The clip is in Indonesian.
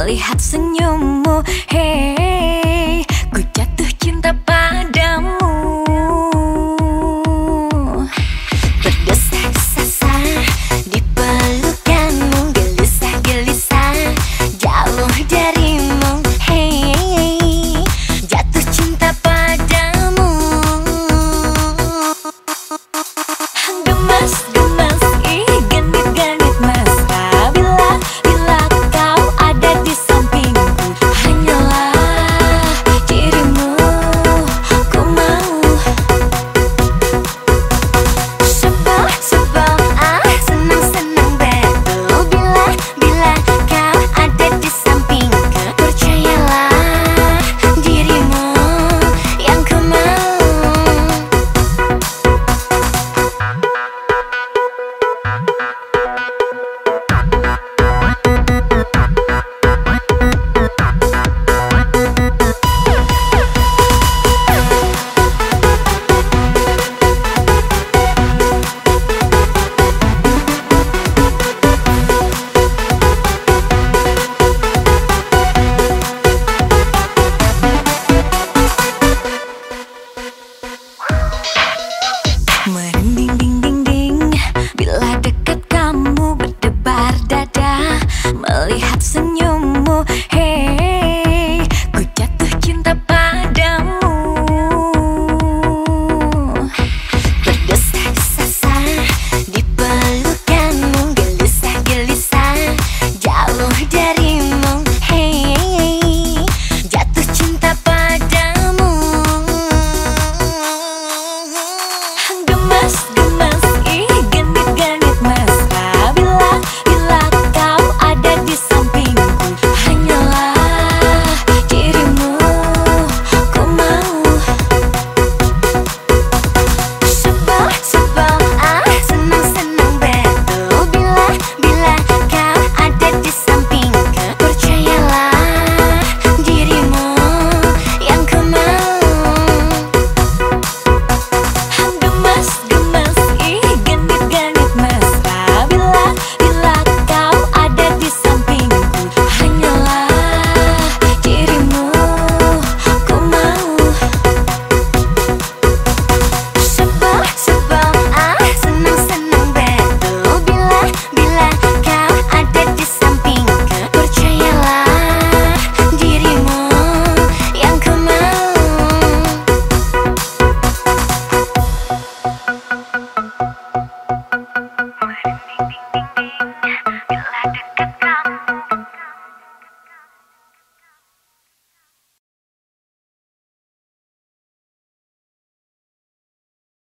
Melihat senyum.